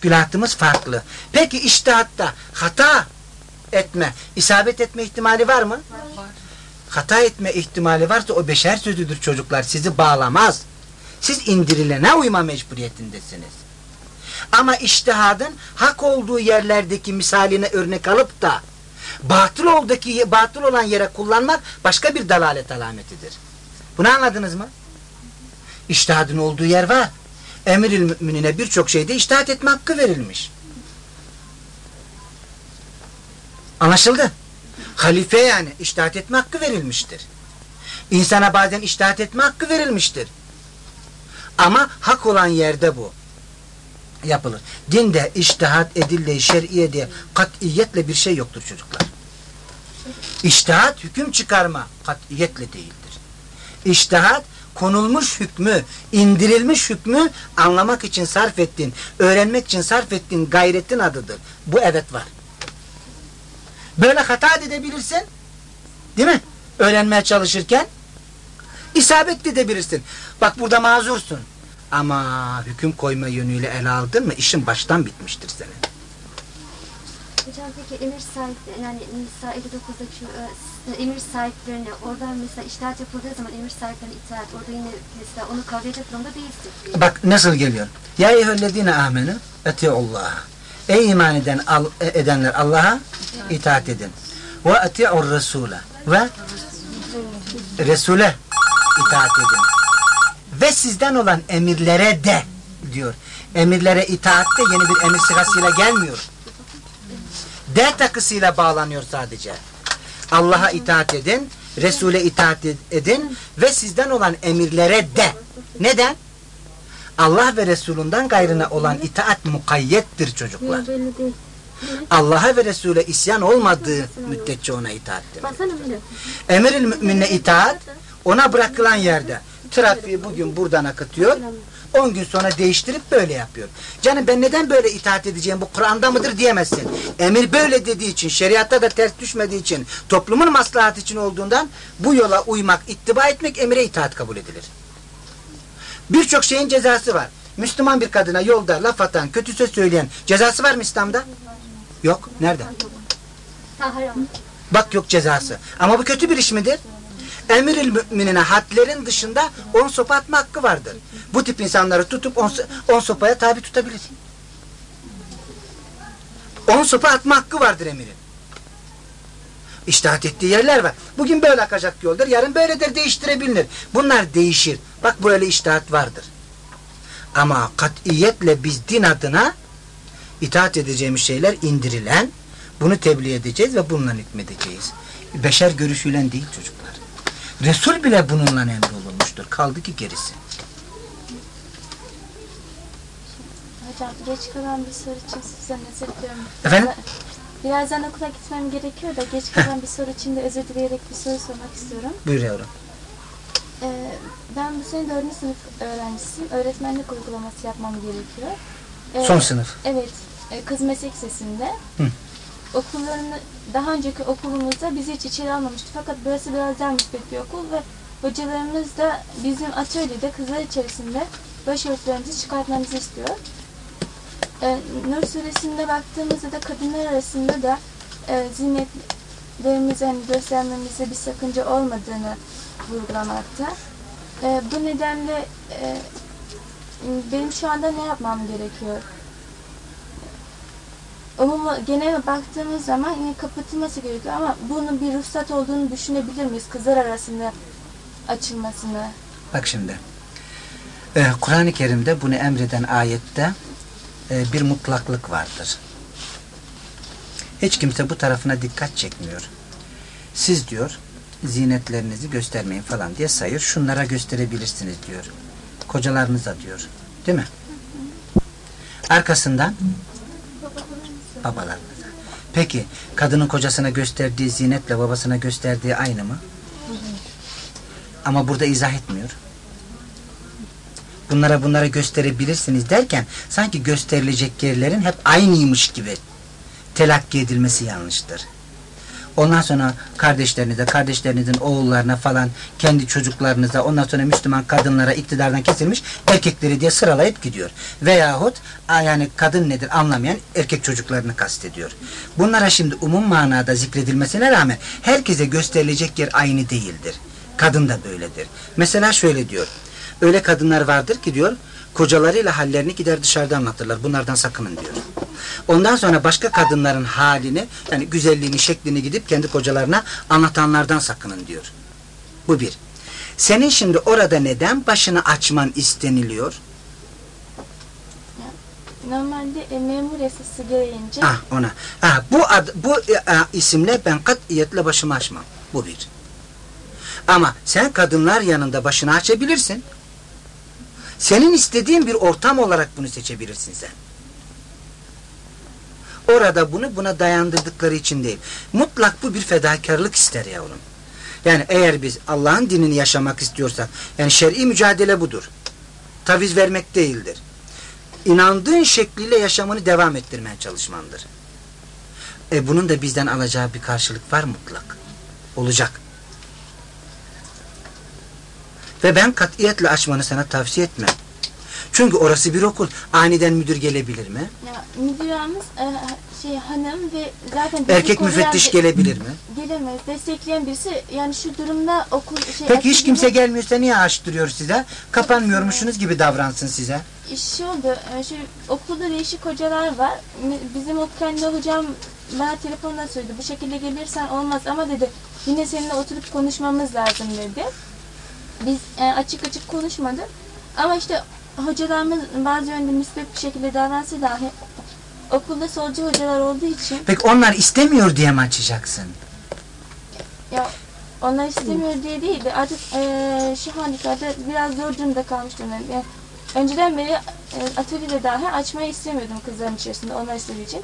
Müşkülatımız farklı. Peki iştihatta hata etme, isabet etme ihtimali var mı? Var. Hata etme ihtimali varsa o beşer sözüdür çocuklar. Sizi bağlamaz. Siz indirilene uyma mecburiyetindesiniz. Ama iştihadın hak olduğu yerlerdeki misaline örnek alıp da batıl oldaki batıl olan yere kullanmak başka bir dalalet alametidir. Bunu anladınız mı? İştihadın olduğu yer var. Emiril müminine birçok şeyde iştihat etme hakkı verilmiş. Anlaşıldı? Halife yani iştihat etme hakkı verilmiştir. İnsana bazen iştihat etme hakkı verilmiştir. Ama hak olan yerde bu yapılır. Dinde iştihat edille şer'iye diye katiyetle bir şey yoktur çocuklar. İştihat hüküm çıkarma katiyetle değildir. İştihat konulmuş hükmü, indirilmiş hükmü anlamak için sarf ettiğin, öğrenmek için sarf ettiğin gayretin adıdır. Bu evet var. Böyle hata edebilirsin. Değil mi? Öğrenmeye çalışırken isabet edebilirsin. Bak burada mazursun. Ama hüküm koyma yönüyle ele aldın mı işin baştan bitmiştir senin. Peki emir sahipleri yani Nisa 59'daki e, emir sahiplerine oradan mesela iştahat yapıldığı zaman emir sahiplerine itaat orada yine mesela onu kavrayacak durumda değilsin. Bak nasıl geliyor. Ya eyyühellezine amenu eti'ullah. Ey iman eden, al, e, edenler Allah'a itaat edin. Ve eti'ur Resul'e ve Resul'e itaat edin. Ve sizden olan emirlere de diyor. Emirlere itaatte yeni bir emir sırasıyla gelmiyor. D takısıyla bağlanıyor sadece. Allah'a itaat edin, Resul'e itaat edin ve sizden olan emirlere de. Neden? Allah ve Resulünden gayrına olan itaat mukayyettir çocuklar. Allah'a ve Resul'e isyan olmadığı müddetçe ona itaattir. Emiril müminine itaat ona bırakılan yerde. Trafiği bugün buradan akıtıyor. 10 gün sonra değiştirip böyle yapıyor. Canım ben neden böyle itaat edeceğim bu Kur'an'da mıdır diyemezsin. Emir böyle dediği için, şeriatta da ters düşmediği için, toplumun maslahatı için olduğundan bu yola uymak, ittiba etmek emire itaat kabul edilir. Birçok şeyin cezası var. Müslüman bir kadına yolda laf atan, kötü söz söyleyen cezası var mı İslam'da? Yok. Nerede? Bak yok cezası. Ama bu kötü bir iş midir? Emiril müminine hadlerin dışında on sopa atma hakkı vardır. Bu tip insanları tutup on, on sopaya tabi tutabilir. On sopa atma hakkı vardır emirin. İştahat ettiği yerler var. Bugün böyle akacak yoldur, yarın böyledir değiştirebilir. Bunlar değişir. Bak böyle iştahat vardır. Ama katiyetle biz din adına itaat edeceğimiz şeyler indirilen, bunu tebliğ edeceğiz ve bununla hükmedeceğiz. Beşer görüşüyle değil çocuklar. Resul bile bununla emrolunmuştur. Kaldı ki gerisi. Hocam geç kalan bir soru için size özür diliyorum. Efendim? Birazdan okula gitmem gerekiyor da geç kalan bir soru için de özür dileyerek bir soru sormak istiyorum. Buyur yavrum. Ee, ben bu sene dördüncü sınıf öğrencisiyim. Öğretmenlik uygulaması yapmam gerekiyor. Ee, Son sınıf. Evet. e, Kız Meslek Lisesi'nde. Hı. Okullarını, daha önceki okulumuzda bizi hiç içeri almamıştı. Fakat burası biraz daha müspet bir okul ve hocalarımız da bizim atölyede kızlar içerisinde başörtülerimizi çıkartmamızı istiyor. Ee, Nur suresinde baktığımızda da kadınlar arasında da e, zinetlerimizi hani göstermemize bir sakınca olmadığını vurgulamakta. E, bu nedenle e, benim şu anda ne yapmam gerekiyor? Umuma genel baktığımız zaman yine kapatılması gerekiyor ama bunun bir ruhsat olduğunu düşünebilir miyiz kızlar arasında açılmasını? Bak şimdi. Ee, Kur'an-ı Kerim'de bunu emreden ayette e, bir mutlaklık vardır. Hiç kimse bu tarafına dikkat çekmiyor. Siz diyor zinetlerinizi göstermeyin falan diye sayır. Şunlara gösterebilirsiniz diyor. Kocalarınıza diyor. Değil mi? Arkasından babalarınıza. Peki kadının kocasına gösterdiği zinetle babasına gösterdiği aynı mı? Ama burada izah etmiyor. Bunlara bunlara gösterebilirsiniz derken sanki gösterilecek yerlerin hep aynıymış gibi telakki edilmesi yanlıştır. Ondan sonra kardeşlerinize, kardeşlerinizin oğullarına falan, kendi çocuklarınıza, ondan sonra Müslüman kadınlara iktidardan kesilmiş erkekleri diye sıralayıp gidiyor. Veyahut yani kadın nedir anlamayan erkek çocuklarını kastediyor. Bunlara şimdi umum manada zikredilmesine rağmen herkese gösterilecek yer aynı değildir. Kadın da böyledir. Mesela şöyle diyor. Öyle kadınlar vardır ki diyor, kocalarıyla hallerini gider dışarıda anlatırlar. Bunlardan sakının diyor. Ondan sonra başka kadınların halini, yani güzelliğini, şeklini gidip kendi kocalarına anlatanlardan sakının diyor. Bu bir. Senin şimdi orada neden başını açman isteniliyor? Normalde e, memur yasası gereğince Ah ona. Ah, bu ad, bu e, e, isimle ben katiyetle başımı açmam. Bu bir. Ama sen kadınlar yanında başını açabilirsin. Senin istediğin bir ortam olarak bunu seçebilirsin sen. Orada bunu buna dayandırdıkları için değil. Mutlak bu bir fedakarlık ister yavrum. Yani eğer biz Allah'ın dinini yaşamak istiyorsak, yani şer'i mücadele budur. Taviz vermek değildir. İnandığın şekliyle yaşamını devam ettirmeye çalışmandır. E bunun da bizden alacağı bir karşılık var mutlak. Olacak. Ve ben katiyetle açmanı sana tavsiye etmem. Çünkü orası bir okul. Aniden müdür gelebilir mi? ya, müdürümüz e, şey hanım ve zaten Erkek müfettiş gelebilir mi? gelemez. Destekleyen birisi yani şu durumda okul şey Peki hiç kimse gelmiyorsa niye açtırıyor size? Kapanmıyormuşsunuz gibi davransın size. iş oldu. e, Şu okulda değişik hocalar var. Bizim o kendi hocam bana telefonla söyledi. Bu şekilde gelirsen olmaz ama dedi yine seninle oturup konuşmamız lazım dedi. Biz e, açık açık konuşmadık. Ama işte hocalarımız bazı yönde müsbet bir şekilde davransa dahi okulda solcu hocalar olduğu için Peki onlar istemiyor diye mi açacaksın? ya onlar istemiyor diye değil de artık eee şu halükarda biraz zor durumda kalmış durumdayım. Yani önceden beri e, atölyede dahi açmayı istemiyordum kızların içerisinde onlar istediği için.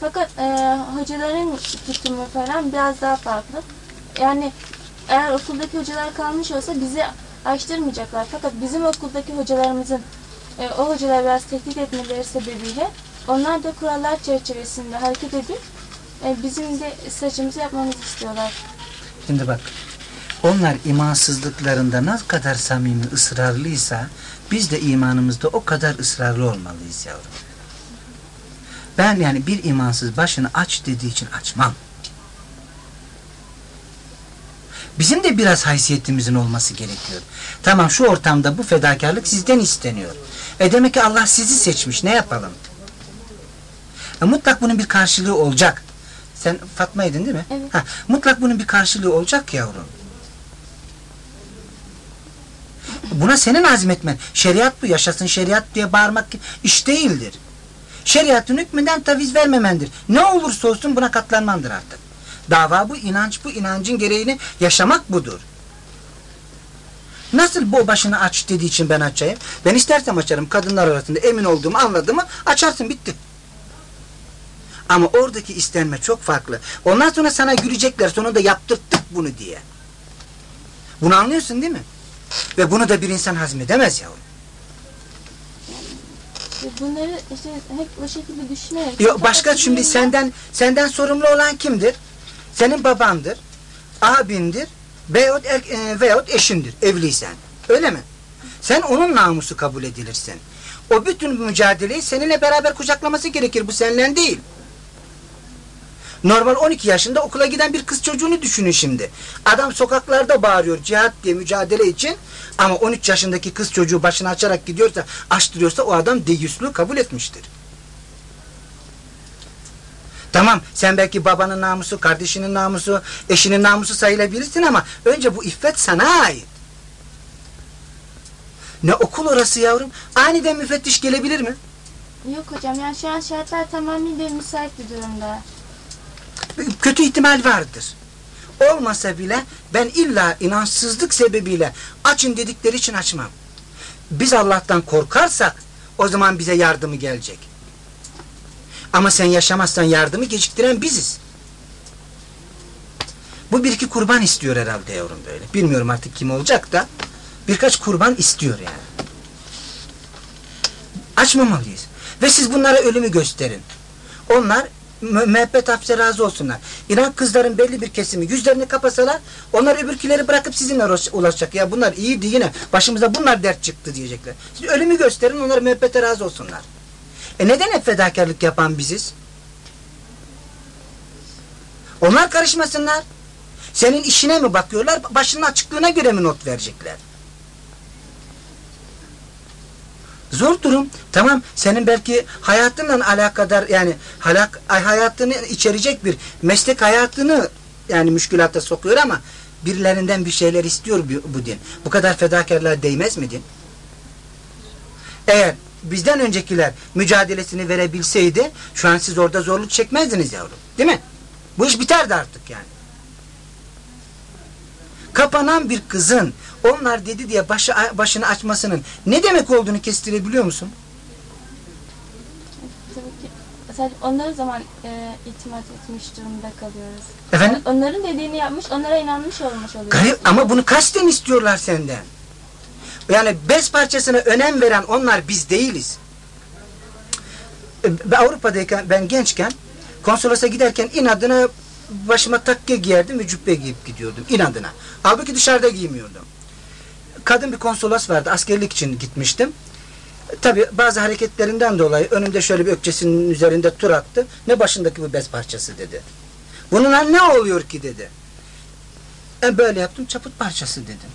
Fakat eee, hocaların tutumu falan biraz daha farklı. Yani eğer okuldaki hocalar kalmış olsa bizi açtırmayacaklar. Fakat bizim okuldaki hocalarımızın e, o hocalar biraz tehdit etmeleri sebebiyle onlar da kurallar çerçevesinde hareket edip e, bizim de saçımızı yapmamızı istiyorlar. Şimdi bak. Onlar imansızlıklarında ne kadar samimi, ısrarlıysa biz de imanımızda o kadar ısrarlı olmalıyız yavrum. Ben yani bir imansız başını aç dediği için açmam. Bizim de biraz haysiyetimizin olması gerekiyor. Tamam şu ortamda bu fedakarlık sizden isteniyor. E demek ki Allah sizi seçmiş. Ne yapalım? E mutlak bunun bir karşılığı olacak. Sen Fatma'ydın değil mi? Evet. Ha, mutlak bunun bir karşılığı olacak yavrum. Buna senin azmetmen. Şeriat bu. Yaşasın şeriat diye bağırmak iş değildir. Şeriatın hükmünden taviz vermemendir. Ne olursa olsun buna katlanmandır artık. Dava bu, inanç bu, inancın gereğini yaşamak budur. Nasıl bu başını aç dediği için ben açayım? Ben istersem açarım. Kadınlar arasında emin olduğumu anladığımı açarsın bitti. Ama oradaki istenme çok farklı. Ondan sonra sana gülecekler sonunda yaptırttık bunu diye. Bunu anlıyorsun değil mi? Ve bunu da bir insan hazmedemez yavrum. Bunları işte hep o şekilde düşünerek. Yok, başka şimdi senden senden sorumlu olan kimdir? Senin babandır, abindir veyahut, er, e, veyahut eşindir evliysen. Öyle mi? Sen onun namusu kabul edilirsin. O bütün mücadeleyi seninle beraber kucaklaması gerekir. Bu seninle değil. Normal 12 yaşında okula giden bir kız çocuğunu düşünün şimdi. Adam sokaklarda bağırıyor cihat diye mücadele için ama 13 yaşındaki kız çocuğu başını açarak gidiyorsa, açtırıyorsa o adam deyyüslüğü kabul etmiştir. Tamam sen belki babanın namusu, kardeşinin namusu, eşinin namusu sayılabilirsin ama önce bu iffet sana ait. Ne okul orası yavrum? Aniden müfettiş gelebilir mi? Yok hocam yani şu an şartlar tamamıyla müsait bir durumda. kötü ihtimal vardır. Olmasa bile ben illa inançsızlık sebebiyle açın dedikleri için açmam. Biz Allah'tan korkarsak o zaman bize yardımı gelecek. Ama sen yaşamazsan yardımı geciktiren biziz. Bu bir iki kurban istiyor herhalde yavrum böyle. Bilmiyorum artık kim olacak da birkaç kurban istiyor yani. Açmamalıyız. Ve siz bunlara ölümü gösterin. Onlar Mü- müebbet hapse razı olsunlar. İnan kızların belli bir kesimi yüzlerini kapasalar onlar öbürküleri bırakıp sizinle ulaşacak. Ya bunlar iyiydi yine başımıza bunlar dert çıktı diyecekler. Siz ölümü gösterin onlar müebbete razı olsunlar. E neden hep fedakarlık yapan biziz? Onlar karışmasınlar. Senin işine mi bakıyorlar, başının açıklığına göre mi not verecekler? Zor durum. Tamam senin belki hayatınla alakadar yani halak, ay- hayatını içerecek bir meslek hayatını yani müşkülata sokuyor ama birilerinden bir şeyler istiyor bu, bu din. Bu kadar fedakarlığa değmez mi din? Eğer bizden öncekiler mücadelesini verebilseydi şu an siz orada zorluk çekmezdiniz yavrum. Değil mi? Bu iş biterdi artık yani. Kapanan bir kızın onlar dedi diye başı, başını açmasının ne demek olduğunu kestirebiliyor musun? Sadece onlara zaman e, itimat etmiş durumda kalıyoruz. Efendim? Onların dediğini yapmış, onlara inanmış olmuş oluyoruz. Garip ama bunu kasten istiyorlar senden. Yani bez parçasına önem veren onlar biz değiliz. E, Ben Avrupa'dayken ben gençken konsolosa giderken inadına başıma takke giyerdim ve cübbe giyip gidiyordum inadına. Halbuki dışarıda giymiyordum. Kadın bir konsolos vardı askerlik için gitmiştim. Tabi bazı hareketlerinden dolayı önümde şöyle bir ökçesinin üzerinde tur attı. Ne başındaki bu bez parçası dedi. Bununla ne oluyor ki dedi. E böyle yaptım çaput parçası dedim.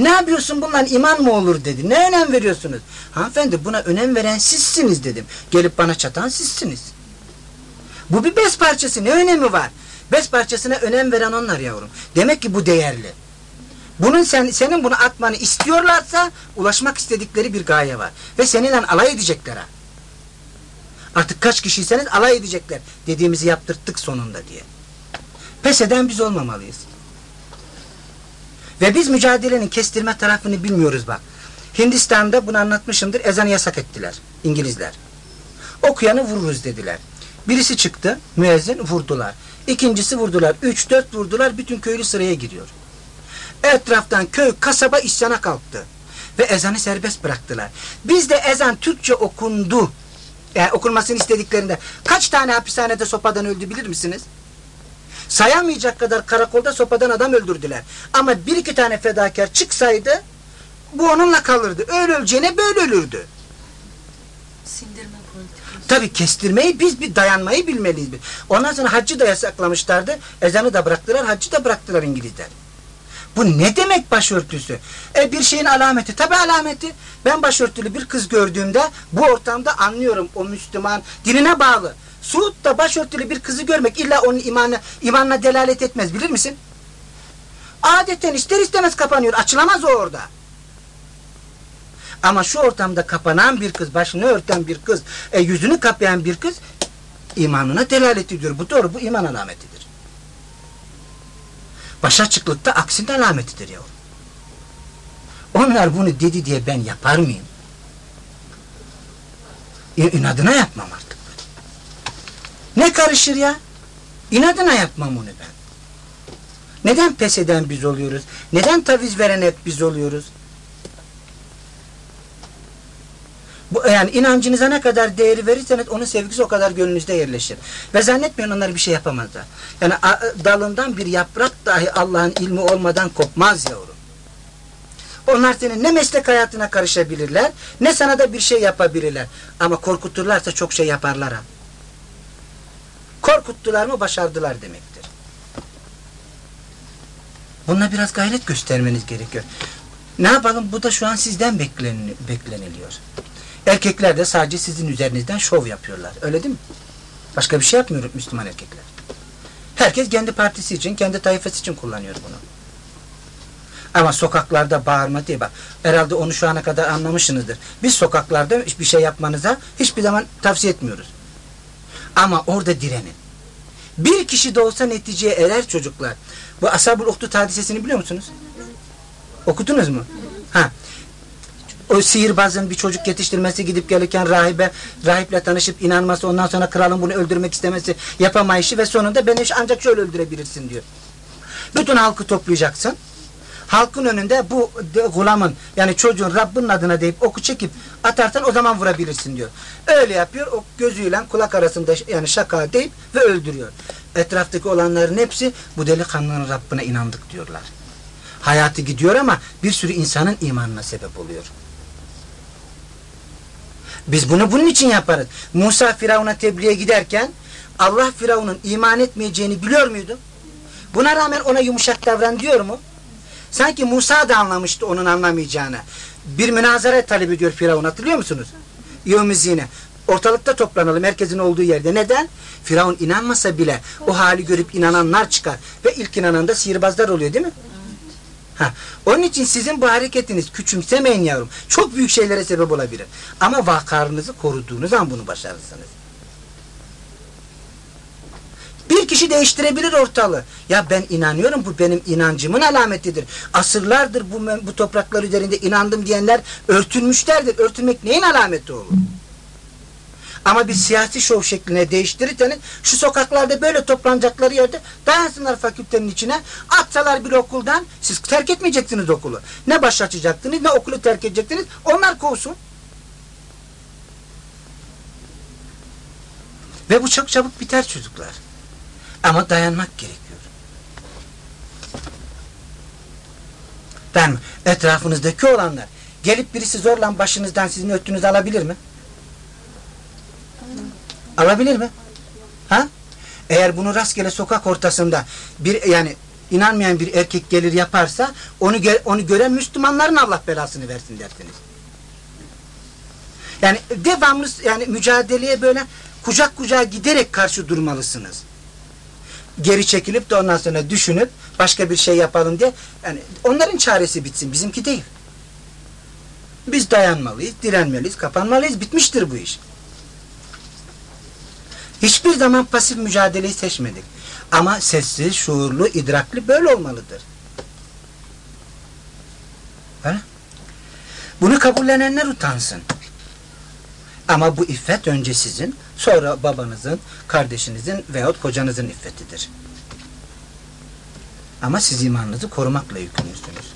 E ne yapıyorsun bundan iman mı olur dedi. Ne önem veriyorsunuz? Hanımefendi buna önem veren sizsiniz dedim. Gelip bana çatan sizsiniz. Bu bir bez parçası ne önemi var? Bez parçasına önem veren onlar yavrum. Demek ki bu değerli. Bunun sen, senin bunu atmanı istiyorlarsa ulaşmak istedikleri bir gaye var. Ve seninle alay edecekler ha. Artık kaç kişiyseniz alay edecekler. Dediğimizi yaptırttık sonunda diye. Pes eden biz olmamalıyız. Ve biz mücadelenin kestirme tarafını bilmiyoruz bak. Hindistan'da bunu anlatmışımdır. Ezanı yasak ettiler. İngilizler. Okuyanı vururuz dediler. Birisi çıktı. Müezzin vurdular. İkincisi vurdular. Üç dört vurdular. Bütün köylü sıraya giriyor. Etraftan köy kasaba isyana kalktı. Ve ezanı serbest bıraktılar. Bizde ezan Türkçe okundu. Yani okunmasını istediklerinde kaç tane hapishanede sopadan öldü bilir misiniz? Sayamayacak kadar karakolda sopadan adam öldürdüler. Ama bir iki tane fedakar çıksaydı bu onunla kalırdı. Öyle öleceğine böyle ölürdü. Sindirme politikası. Tabi kestirmeyi biz bir dayanmayı bilmeliyiz. biz. Ondan sonra haccı da yasaklamışlardı. Ezanı da bıraktılar, haccı da bıraktılar İngilizler. Bu ne demek başörtüsü? E bir şeyin alameti. Tabi alameti. Ben başörtülü bir kız gördüğümde bu ortamda anlıyorum o Müslüman dinine bağlı. Suud'da başörtülü bir kızı görmek illa onun imanı, imanla delalet etmez bilir misin? Adeten ister istemez kapanıyor. Açılamaz o orada. Ama şu ortamda kapanan bir kız, başını örten bir kız, e, yüzünü kapayan bir kız imanına delalet ediyor. Bu doğru, bu iman alametidir. Başaçıklıkta aksinin alametidir yavrum. Onlar bunu dedi diye ben yapar mıyım? E, inadına yapmam artık. Ne karışır ya? İnadına yapmam onu ben. Neden pes eden biz oluyoruz? Neden taviz veren hep biz oluyoruz? Bu, yani inancınıza ne kadar değeri verirseniz onun sevgisi o kadar gönlünüzde yerleşir. Ve zannetmeyin onlar bir şey yapamazlar. Yani a- dalından bir yaprak dahi Allah'ın ilmi olmadan kopmaz yavrum. Onlar senin ne meslek hayatına karışabilirler, ne sana da bir şey yapabilirler. Ama korkuturlarsa çok şey yaparlar ha. Korkuttular mı başardılar demektir. Buna biraz gayret göstermeniz gerekiyor. Ne yapalım? Bu da şu an sizden beklen bekleniliyor. Erkekler de sadece sizin üzerinizden şov yapıyorlar. Öyle değil mi? Başka bir şey yapmıyor Müslüman erkekler. Herkes kendi partisi için, kendi tayfası için kullanıyor bunu. Ama sokaklarda bağırma diye bak. Herhalde onu şu ana kadar anlamışsınızdır. Biz sokaklarda bir şey yapmanıza hiçbir zaman tavsiye etmiyoruz. Ama orada direnin. Bir kişi de olsa neticeye erer çocuklar. Bu Ashab-ül Uhdud hadisesini biliyor musunuz? Okudunuz mu? Ha. O sihirbazın bir çocuk yetiştirmesi gidip gelirken rahibe rahiple tanışıp inanması ondan sonra kralın bunu öldürmek istemesi yapamayışı ve sonunda beni ancak şöyle öldürebilirsin diyor. Bütün halkı toplayacaksın. Halkın önünde bu gulamın yani çocuğun Rabbinin adına deyip oku çekip atarsan o zaman vurabilirsin diyor. Öyle yapıyor. O gözüyle kulak arasında yani şaka deyip ve öldürüyor. Etraftaki olanların hepsi bu delikanlının Rabbine inandık diyorlar. Hayatı gidiyor ama bir sürü insanın imanına sebep oluyor. Biz bunu bunun için yaparız. Musa Firavun'a tebliğe giderken Allah Firavun'un iman etmeyeceğini biliyor muydu? Buna rağmen ona yumuşak davran diyor mu? Sanki Musa da anlamıştı onun anlamayacağını. Bir münazara talep ediyor Firavun hatırlıyor musunuz? Yevmizine. Ortalıkta toplanalım herkesin olduğu yerde. Neden? Firavun inanmasa bile o hali görüp inananlar çıkar. Ve ilk inanan da sihirbazlar oluyor değil mi? Ha, onun için sizin bu hareketiniz küçümsemeyin yavrum. Çok büyük şeylere sebep olabilir. Ama vakarınızı koruduğunuz an bunu başarırsınız. Bir kişi değiştirebilir ortalığı. Ya ben inanıyorum bu benim inancımın alametidir. Asırlardır bu, bu topraklar üzerinde inandım diyenler örtünmüşlerdir. Örtünmek neyin alameti olur? Ama bir siyasi şov şekline değiştirirseniz şu sokaklarda böyle toplanacakları yerde dayansınlar fakültenin içine atsalar bir okuldan siz terk etmeyeceksiniz okulu. Ne baş açacaktınız ne okulu terk edecektiniz onlar kovsun. Ve bu çok çabuk biter çocuklar. Ama dayanmak gerekiyor. Ben etrafınızdaki olanlar gelip birisi zorla başınızdan sizin öttüğünüzü alabilir mi? Alabilir mi? Ha? Eğer bunu rastgele sokak ortasında bir yani inanmayan bir erkek gelir yaparsa onu gö- onu gören Müslümanların Allah belasını versin dersiniz. Yani devamlı yani mücadeleye böyle kucak kucağa giderek karşı durmalısınız. Geri çekilip de ondan sonra düşünüp başka bir şey yapalım diye yani onların çaresi bitsin bizimki değil. Biz dayanmalıyız, direnmeliyiz, kapanmalıyız. Bitmiştir bu iş. Hiçbir zaman pasif mücadeleyi seçmedik. Ama sessiz, şuurlu, idrakli böyle olmalıdır. Öyle? Bunu kabullenenler utansın. Ama bu iffet önce sizin, sonra babanızın, kardeşinizin veyahut kocanızın iffetidir. Ama siz imanınızı korumakla yükümlüsünüz.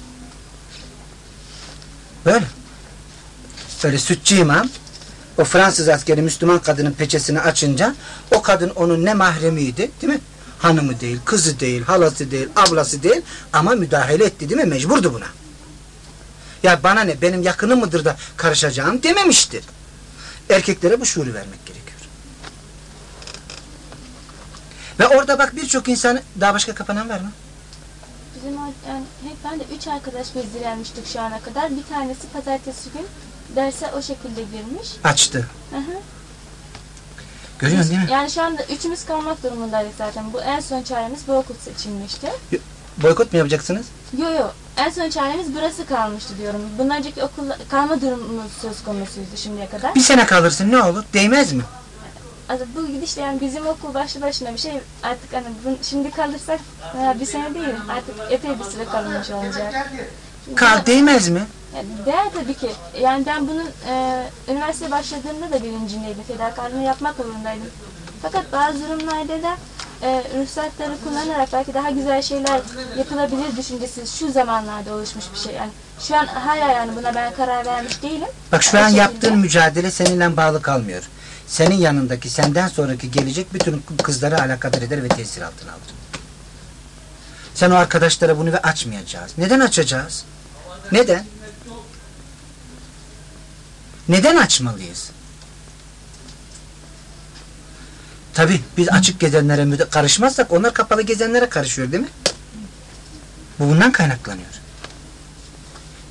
Böyle. Böyle sütçü imam, o Fransız askeri Müslüman kadının peçesini açınca o kadın onun ne mahremiydi değil mi? Hanımı değil, kızı değil, halası değil, ablası değil ama müdahale etti değil mi? Mecburdu buna. Ya bana ne benim yakınım mıdır da karışacağım dememiştir. Erkeklere bu şuuru vermek gerekiyor. Ve orada bak birçok insanı daha başka kapanan var mı? Bizim yani hep ben de üç arkadaş biz direnmiştik şu ana kadar. Bir tanesi pazartesi gün derse o şekilde girmiş. Açtı. Hı hı. Görüyorsun değil mi? Yani şu anda üçümüz kalmak durumundaydık zaten. Bu en son çaremiz bu okul seçilmişti. Boykot mu yapacaksınız? Yo yo en son çaremiz burası kalmıştı diyorum. Bundan önceki okul kalma durumumuz söz konusuydu şimdiye kadar. Bir sene kalırsın ne olur? Değmez mi? Also bu gidişle yani bizim okul başlı başına bir şey artık hani bu- şimdi kalırsak ha, bir sene değil artık epey bir süre kalınmış olacak. Kal değmez mi? Yani değer tabii ki. Yani ben bunun e, üniversiteye başladığımda da bilincindeydim. Fedakarlığını yapmak zorundaydım. Fakat bazı durumlarda da e, ruhsatları kullanarak belki daha güzel şeyler yapılabilir düşüncesi şu zamanlarda oluşmuş bir şey. Yani şu an hala yani buna ben karar vermiş değilim. Bak şu an yaptığın mücadele seninle bağlı kalmıyor. Senin yanındaki, senden sonraki gelecek bütün kızları alakadar eder ve tesir altına alır. Sen o arkadaşlara bunu ve açmayacağız. Neden açacağız? Neden? Neden açmalıyız? Tabi biz açık gezenlere karışmazsak onlar kapalı gezenlere karışıyor değil mi? Bu bundan kaynaklanıyor.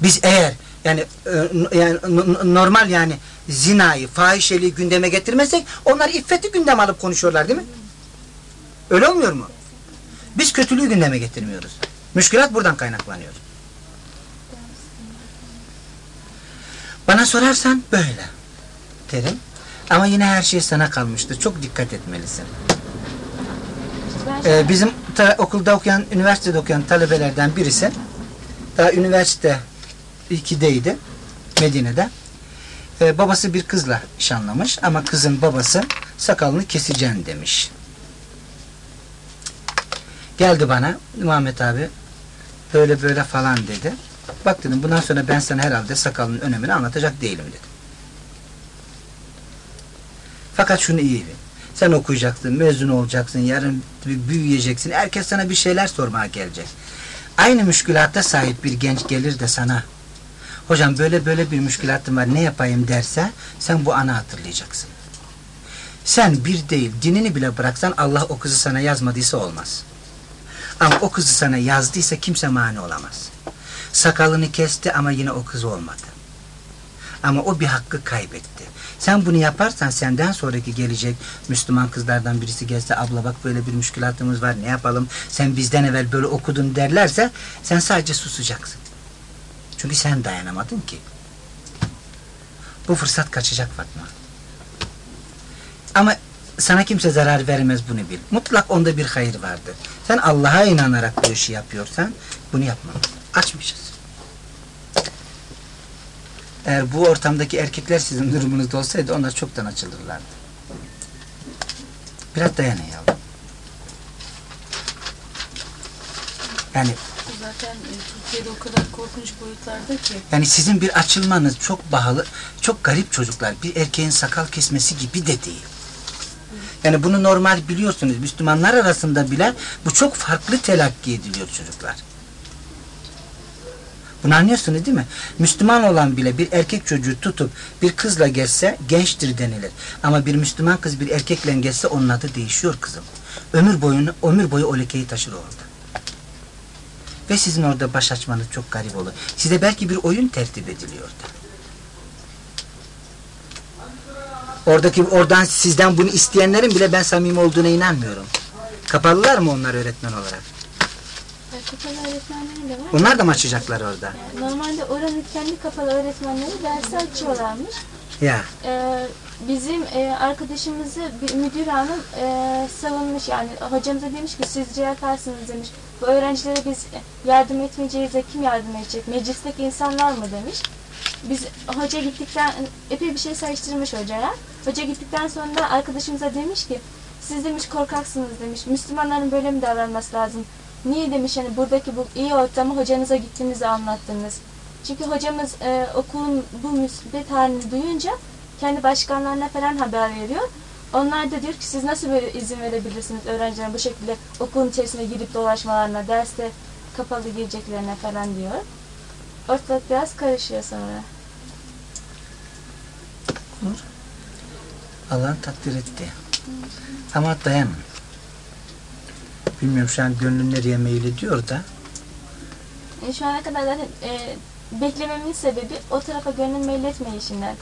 Biz eğer yani e, yani normal yani zinayı, fahişeliği gündeme getirmezsek onlar iffeti gündeme alıp konuşuyorlar değil mi? Öyle olmuyor mu? Biz kötülüğü gündeme getirmiyoruz. Müşkilat buradan kaynaklanıyor. Bana sorarsan böyle derim. Ama yine her şey sana kalmıştır. Çok dikkat etmelisin. Ee, bizim okulda okuyan, üniversitede okuyan talebelerden birisi daha üniversite 2'deydi Medine'de. Ee, babası bir kızla nişanlamış ama kızın babası sakalını keseceğim demiş. Geldi bana Muhammed abi Böyle böyle falan dedi. Bak dedim bundan sonra ben sana herhalde sakalın önemini anlatacak değilim dedim. Fakat şunu iyi bil. Sen okuyacaksın, mezun olacaksın, yarın büyüyeceksin. Herkes sana bir şeyler sormaya gelecek. Aynı müşkülata sahip bir genç gelir de sana hocam böyle böyle bir müşkülatım var ne yapayım derse sen bu ana hatırlayacaksın. Sen bir değil dinini bile bıraksan Allah o kızı sana yazmadıysa olmaz. Ama o kızı sana yazdıysa kimse mani olamaz. Sakalını kesti ama yine o kız olmadı. Ama o bir hakkı kaybetti. Sen bunu yaparsan senden sonraki gelecek Müslüman kızlardan birisi gelse abla bak böyle bir müşkülatımız var ne yapalım sen bizden evvel böyle okudun derlerse sen sadece susacaksın. Çünkü sen dayanamadın ki. Bu fırsat kaçacak Fatma. Ama sana kimse zarar vermez bunu bil. Mutlak onda bir hayır vardır. Sen Allah'a inanarak bu işi yapıyorsan bunu yapma. Açmayacağız. Eğer bu ortamdaki erkekler sizin durumunuzda olsaydı onlar çoktan açılırlardı. Biraz dayanın yavrum. Yani Zaten e, Türkiye'de o kadar korkunç boyutlarda ki. yani sizin bir açılmanız çok pahalı, çok garip çocuklar. Bir erkeğin sakal kesmesi gibi de değil. Yani bunu normal biliyorsunuz. Müslümanlar arasında bile bu çok farklı telakki ediliyor çocuklar. Bunu anlıyorsunuz değil mi? Müslüman olan bile bir erkek çocuğu tutup bir kızla geçse gençtir denilir. Ama bir Müslüman kız bir erkekle geçse onun adı değişiyor kızım. Ömür boyunu, ömür boyu o lekeyi taşır orada. Ve sizin orada baş açmanız çok garip olur. Size belki bir oyun tertip ediliyor da. Oradaki oradan sizden bunu isteyenlerin bile ben samimi olduğuna inanmıyorum. Kapalılar mı onlar öğretmen olarak? Kapalı öğretmenleri de var. Onlar da mı açacaklar orada? Normalde oranın kendi kapalı öğretmenleri dersi açıyorlarmış. Ya. Ee, bizim e, arkadaşımızı bir müdür hanım e, savunmuş yani hocamıza demiş ki siz yaparsınız demiş. Bu öğrencilere biz yardım etmeyeceğiz de kim yardım edecek? Meclisteki insanlar mı demiş. Biz hoca gittikten epey bir şey sayıştırmış hocaya. Hoca gittikten sonra da arkadaşımıza demiş ki siz demiş korkaksınız demiş. Müslümanların böyle mi davranması lazım? Niye demiş hani buradaki bu iyi ortamı hocanıza gittiğinizi anlattınız. Çünkü hocamız e, okulun bu müsbet halini duyunca kendi başkanlarına falan haber veriyor. Onlar da diyor ki siz nasıl böyle izin verebilirsiniz öğrencilerin bu şekilde okulun içerisine girip dolaşmalarına, derste kapalı gireceklerine falan diyor. Ortalık biraz karışıyor sonra. Allah'ın takdir etti. Ama dayanın. Bilmiyorum şu an gönlün nereye meyil ediyor da. E, şu ana kadar zaten e, beklememin sebebi o tarafa gönlüm meyletmeyişinden.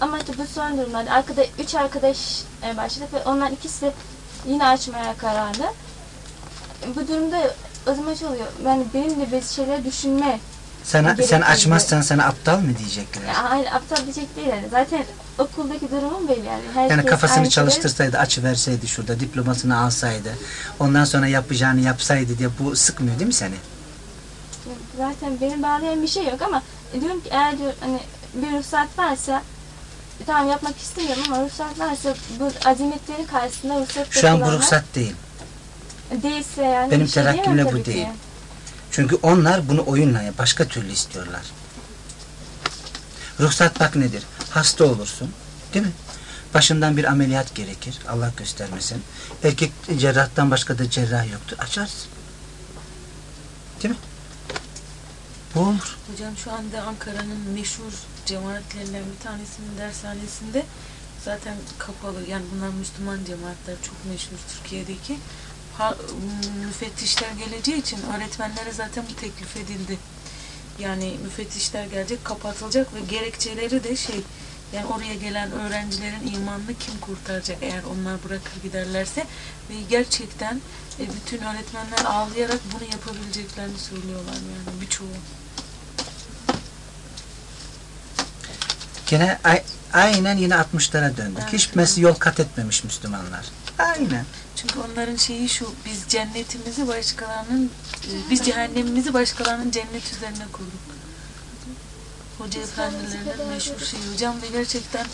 Ama işte bu son durumlarda arkada üç arkadaş e, başladık ve onlar ikisi yine açmaya kararlı. E, bu durumda o zaman şey oluyor. Yani benim de bir şeyler düşünme. Sana, sen açmazsan sana aptal mı diyecekler? Yani hayır aptal diyecek değil yani. Zaten okuldaki durumum belli yani. Herkes Yani kafasını aynı şeyleri- çalıştırsaydı, açıverseydi şurada, diplomasını alsaydı, ondan sonra yapacağını yapsaydı diye bu sıkmıyor değil mi seni? Zaten beni bağlayan bir şey yok ama diyorum ki eğer diyor hani bir ruhsat varsa tamam yapmak istemiyorum ama ruhsat varsa bu azimetlerin karşısında ruhsat Şu an bu kullanmak ruhsat değil. değilse yani Benim bir şey terakkimle bu tabii ki. değil. Çünkü onlar bunu oyunla başka türlü istiyorlar. Ruhsat bak nedir? Hasta olursun. Değil mi? Başından bir ameliyat gerekir. Allah göstermesin. Erkek cerrahtan başka da cerrah yoktur. Açarsın. Değil mi? Bu olur. Hocam şu anda Ankara'nın meşhur cemaatlerinden bir tanesinin dershanesinde zaten kapalı yani bunlar Müslüman cemaatler çok meşhur Türkiye'deki ha, müfettişler geleceği için öğretmenlere zaten bu teklif edildi. Yani müfettişler gelecek kapatılacak ve gerekçeleri de şey yani oraya gelen öğrencilerin imanını kim kurtaracak eğer onlar bırakır giderlerse ve gerçekten e, bütün öğretmenler ağlayarak bunu yapabileceklerini söylüyorlar yani birçoğu. Gene ay- aynen yine 60'lara döndük. Evet, Hiç mes yol kat etmemiş Müslümanlar. Aynen. Çünkü onların şeyi şu, biz cennetimizi başkalarının, biz cehennemimizi başkalarının cennet üzerine kurduk. Hoca efendilerinin meşhur şeyi hocam ve gerçekten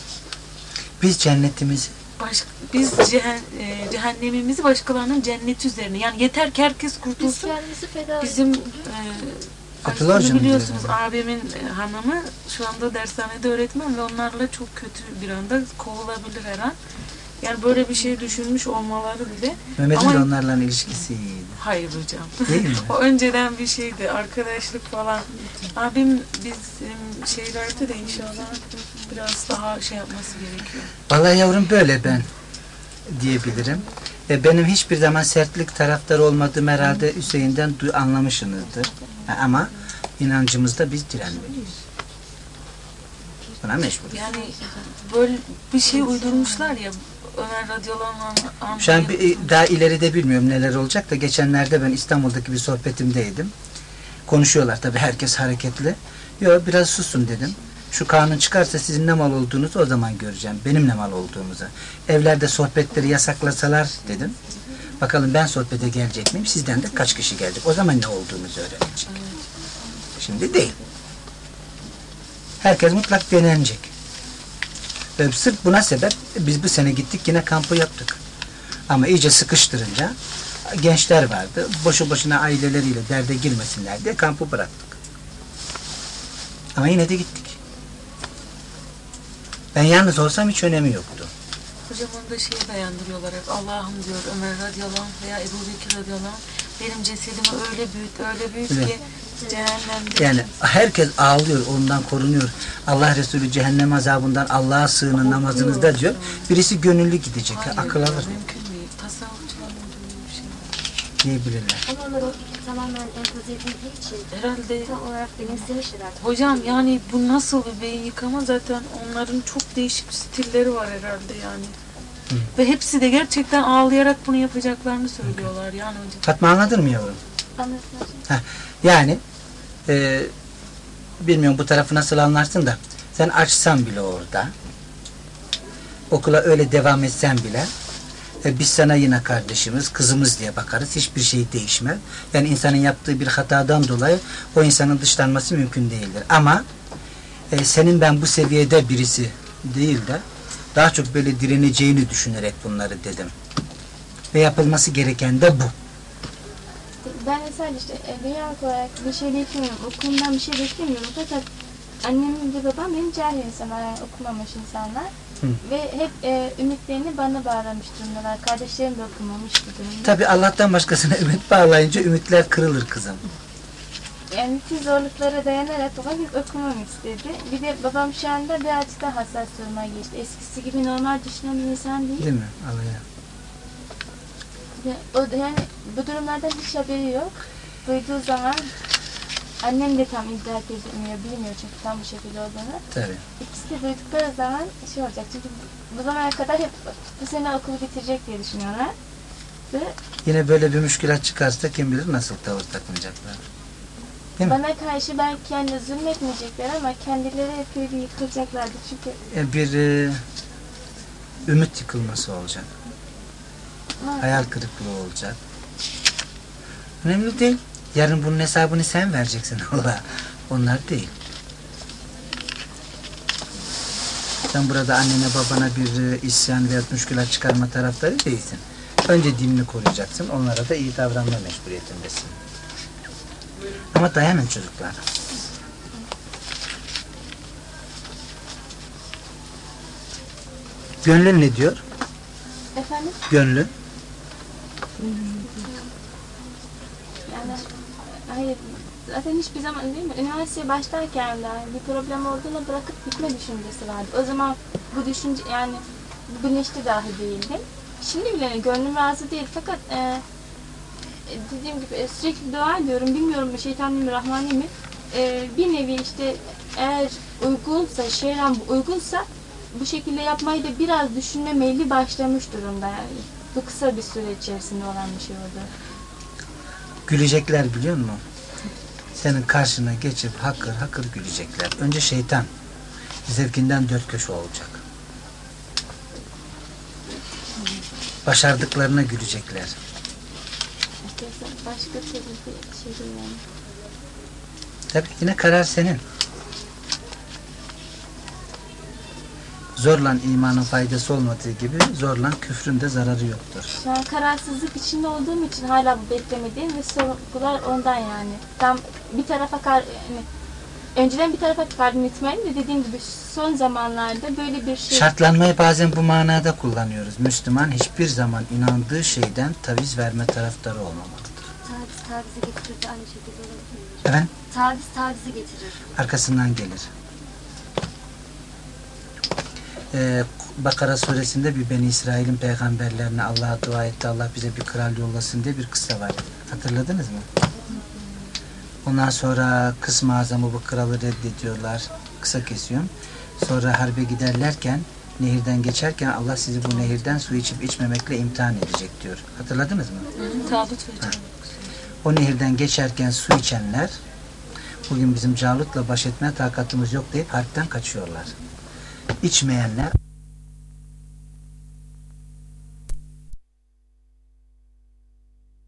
Biz cennetimizi baş, biz cehen, e, cehennemimizi başkalarının cenneti üzerine. Yani yeter ki herkes kurtulsun. Bizim e, Aysun'u Hocam biliyorsunuz abimin hanımı şu anda dershanede öğretmen ve onlarla çok kötü bir anda kovulabilir her an. Yani böyle bir şey düşünmüş olmaları bile Mehmet'in Ama- de onlarla ilişkisi hayır hocam. Değil mi? o önceden bir şeydi arkadaşlık falan. Abim bizim şeylerde de inşallah biraz daha şey yapması gerekiyor. Vallahi yavrum böyle ben diyebilirim. E, benim hiçbir zaman sertlik taraftarı olmadığım herhalde Hüseyin'den anlamışsınızdır. Ha, ama inancımızda biz direnmeliyiz. Buna mecburuz. Yani böyle bir şey uydurmuşlar ya Ömer radıyallahu anh Şu an bir, e, daha ileride bilmiyorum neler olacak da geçenlerde ben İstanbul'daki bir sohbetimdeydim. Konuşuyorlar tabii herkes hareketli. Yok biraz susun dedim. Şu kanun çıkarsa sizin ne mal olduğunuzu o zaman göreceğim. Benim ne mal olduğumuzu. Evlerde sohbetleri yasaklasalar dedim. Bakalım ben sohbete gelecek miyim? Sizden de kaç kişi gelecek? O zaman ne olduğumuzu öğrenecek. Şimdi değil. Herkes mutlak denenecek. Ve sırf buna sebep biz bu sene gittik yine kampı yaptık. Ama iyice sıkıştırınca gençler vardı. Boşu boşuna aileleriyle derde girmesinler diye kampı bıraktık. Ama yine de gittik. Ben yalnız olsam hiç önemi yoktu. Hocam onu da şeye dayandırıyorlar hep. Allah'ım diyor Ömer radıyallahu anh veya Ebu Bekir radıyallahu anh benim cesedimi öyle büyüt, öyle büyüt Evet. ki cehennemde. Yani herkes ağlıyor, ondan korunuyor. Allah Resulü cehennem azabından Allah'a sığının namazınızda diyor. Birisi gönüllü gidecek. Hayır, Akıl alır? Mümkün değil. Tasavvufçuların öyle bir şey. Diyebilirler. Ama tamamen empoze edildiği için Herhalde tam olarak benimsemişler hocam yani bu nasıl bir beyin yıkama zaten onların çok değişik stilleri var herhalde yani. Ve hepsi de gerçekten ağlayarak bunu yapacaklarını söylüyorlar yani hocam. Fatma anladın mı yavrum? Anlatın. Yani e, bilmiyorum bu tarafı nasıl anlarsın da sen açsan bile orada okula öyle devam etsen bile e, biz sana yine kardeşimiz, kızımız diye bakarız. Hiçbir şey değişmez. Yani insanın yaptığı bir hatadan dolayı o insanın dışlanması mümkün değildir. Ama e, senin ben bu seviyede birisi değil de daha çok böyle direneceğini düşünerek bunları dedim. Ve yapılması gereken de bu. Ben mesela işte e, bir olarak bir şey beklemiyorum. Okulumdan bir şey beklemiyorum. Fakat annem ve babam benim cahil insanlar, yani okumamış insanlar. Hı. Ve hep e, ümitlerini bana bağlamış durumdalar. Kardeşlerim de okumamış durumda. Tabi Allah'tan başkasına ümit bağlayınca ümitler kırılır kızım. Yani bütün zorluklara dayanarak babam hep okumam istedi. Bir de babam şu anda birazcık daha hassas duruma geçti. Eskisi gibi normal düşünen bir insan değil. Değil mi? Ya, da yani bu durumlardan hiç haberi yok. Duyduğu zaman annem de tam idrak edemiyor, bilmiyor çünkü tam bu şekilde olduğunu. Tabii. İkisi de duydukları zaman şey olacak çünkü bu zamana kadar hep bu sene okulu bitirecek diye düşünüyorlar. Ve Yine böyle bir müşkülat çıkarsa kim bilir nasıl tavır takınacaklar. Değil mi? bana karşı belki yani zulmetmeyecekler ama kendileri epey bir yıkılacaklardı çünkü E, bir e, ümit yıkılması olacak. Hayal kırıklığı olacak. Önemli değil. Yarın bunun hesabını sen vereceksin Allah. Onlar değil. Sen burada annene babana bir e, isyan veya müşkülat çıkarma taraftarı değilsin. Önce dinini koruyacaksın. Onlara da iyi davranma mecburiyetindesin. Ama dayanın çocuklar. Gönlün ne diyor? efendim Gönlün. Yani hayır zaten hiçbir zaman değil mi? Üniversiteye başlarken de bir problem olduğunu bırakıp gitme düşüncesi vardı. O zaman bu düşünce yani bu bilinçli dahi değildim. Şimdi bile gönlüm razı değil fakat e, dediğim gibi e, sürekli dua ediyorum. Bilmiyorum bu şeytani mi rahmani mi? E, bir nevi işte eğer uygunsa, şer'an bu uygunsa bu şekilde yapmayı da biraz düşünme meyli başlamış durumda yani. Bu kısa bir süre içerisinde olan bir şey oldu. Gülecekler biliyor musun? Senin karşına geçip hakır hakır gülecekler. Önce şeytan zevkinden dört köşe olacak. Başardıklarına gülecekler. Başka türlü bir şey değil. Tabii yine karar senin. Zorla imanın faydası olmadığı gibi zorla küfrün de zararı yoktur. Şu an kararsızlık içinde olduğum için hala bu beklemediğim ve sorgular ondan yani. Tam bir tarafa kar, yani önceden bir tarafa kalbim itmeyin de dediğim gibi son zamanlarda böyle bir şey Şartlanmayı bazen bu manada kullanıyoruz. Müslüman hiçbir zaman inandığı şeyden taviz verme taraftarı olmamalıdır. Taviz tavize getirir de aynı şekilde olabilir mi? Efendim? Taviz tavize getirir. Arkasından gelir. Ee, Bakara suresinde bir Beni İsrail'in peygamberlerine Allah'a dua etti. Allah bize bir kral yollasın diye bir kıssa var. Hatırladınız mı? Ondan sonra kısmı azamı bu kralı reddediyorlar. Kısa kesiyorum. Sonra harbe giderlerken nehirden geçerken Allah sizi bu nehirden su içip içmemekle imtihan edecek diyor. Hatırladınız mı? Tabut ve. O nehirden geçerken su içenler bugün bizim Calut'la baş etmeye takatımız yok deyip harpten kaçıyorlar. İçmeyenler